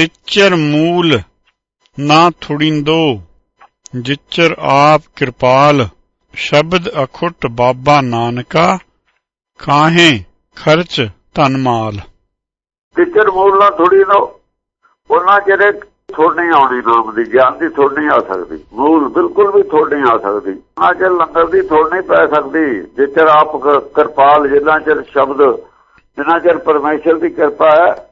ਤਿਚਰ ਮੂਲ ਨਾ ਥੁੜਿੰਦੋ ਜਿਚਰ ਆਪ ਕਿਰਪਾਲ, ਸ਼ਬਦ ਅਖੁੱਟ ਬਾਬਾ ਨਾਨਕਾ ਕਾਹੇ ਖਰਚ ਧਨ ਮਾਲ। ਟੀਚਰ ਮੂਲ ਨਾਲ ਥੋੜੀ ਉਹਨਾਂ ਜਿਹੜੇ ਥੋੜ ਨਹੀਂ ਆਉਣੀ ਨਾਮ ਦੀ, ਗਿਆਨ ਦੀ ਥੋੜ ਨਹੀਂ ਆ ਸਕਦੀ। ਮੂਲ ਬਿਲਕੁਲ ਵੀ ਥੋੜ ਨਹੀਂ ਆ ਸਕਦੀ। ਆ ਜੇ ਲੰਗਰ ਦੀ ਥੋੜ ਨਹੀਂ ਪੈ ਸਕਦੀ ਜੇ ਚਿਰ ਆਪ ਕਿਰਪਾਲ, ਜਿੰਨਾ ਚਿਰ ਸ਼ਬਦ, ਜਿੰਨਾ ਚਿਰ ਪਰਮੇਸ਼ਰ ਦੀ ਕਿਰਪਾ ਹੈ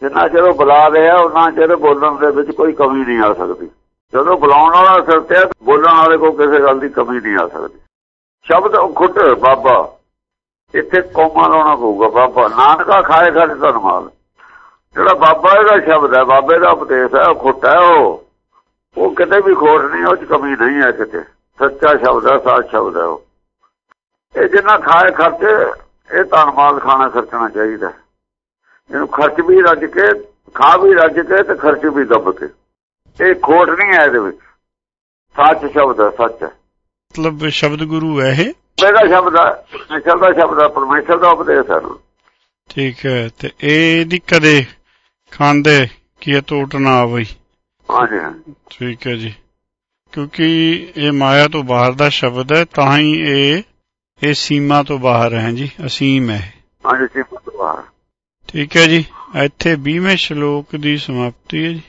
ਜਿੰਨਾ ਚਿਰ ਉਹ ਬੁਲਾ ਰਿਹਾ ਉਹਨਾਂ ਚਿਰ ਬੋਲਣ ਦੇ ਵਿੱਚ ਕੋਈ ਕਮੀ ਨਹੀਂ ਆ ਸਕਦੀ। ਜਦੋਂ ਬੁਲਾਉਣ ਵਾਲਾ ਸਤਿਆ ਬੋਲਣ ਵਾਲੇ ਕੋਲ ਕਿਸੇ ਗੱਲ ਦੀ ਕਮੀ ਨਹੀਂ ਆ ਸਕਦੀ। ਸ਼ਬਦ ਖੁੱਟ, ਬਾਬਾ। ਇੱਥੇ ਕੋਮਾ ਲਾਉਣਾ ਪਊਗਾ, ਬਾਬਾ। ਨਾਨਕਾ ਖਾਏ ਘਰ ਧਨਮਾਲ ਜਿਹੜਾ ਬਾਬਾ ਇਹਦਾ ਸ਼ਬਦ ਹੈ, ਬਾਬੇ ਦਾ ਉਪਦੇਸ਼ ਹੈ, ਉਹ ਖੁੱਟਾ ਹੈ ਉਹ। ਉਹ ਕਿਤੇ ਵੀ ਖੋਟ ਨਹੀਂ, ਉਹ ਚ ਕਮੀ ਨਹੀਂ ਹੈ ਕਿਤੇ। ਸੱਚਾ ਸ਼ਬਦ ਹੈ, ਸਾਚ ਸ਼ਬਦ ਹੈ ਉਹ। ਇਹ ਜਿੰਨਾ ਖਾਏ ਖਰਚੇ, ਇਹ ਧਨਮਾਲ ਖਾਣਾ ਖਰਚਣਾ ਚਾਹੀਦਾ। ਇਹਨੂੰ ਖਰਚ ਵੀ ਰੱਜ ਕੇ ਖਾ ਵੀ ਰੱਜ ਕੇ ਤੇ ਖਰਚ ਵੀ ਦੱਬ ਕੇ। ਇਹ ਖੋਟ ਨਹੀਂ ਹੈ ਇਹਦੇ ਵਿੱਚ। ਸੱਚ ਸ਼ਬਦ ਹੈ ਸੱਚ ਹੈ। ਮਤਲਬ ਸ਼ਬਦ ਗੁਰੂ ਹੈ ਇਹ? ਮੇਰਾ ਸ਼ਬਦ ਹੈ ਪਰਮੇਸ਼ਰ ਦਾ ਸ਼ਬਦ ਹੈ ਪਰਮੇਸ਼ਰ ਦਾ ਉਪਦੇਸ਼ ਹੈ ਠੀਕ ਹੈ ਤੇ ਇਹਦੀ ਕਦੇ ਖਾਂਦੇ ਕੀ ਇਹ ਟੋਟ ਨਾ ਆਵਈ। ਹਾਂਜੀ ਠੀਕ ਹੈ ਜੀ। ਕਿਉਂਕਿ ਇਹ ਮਾਇਆ ਤੋਂ ਬਾਹਰ ਦਾ ਸ਼ਬਦ ਹੈ ਤਾਂ ਹੀ ਇਹ ਇਹ ਸੀਮਾ ਤੋਂ ਬਾਹਰ ਹੈ ਜੀ ਅਸੀਮ ਹੈ। ਹਾਂਜੀ ਜੀ ਬਾਹਰ। ਠੀਕ ਹੈ ਜੀ। ਇੱਥੇ 20ਵੇਂ ਸ਼ਲੋਕ ਦੀ ਸਮਾਪਤੀ ਹੈ ਜੀ।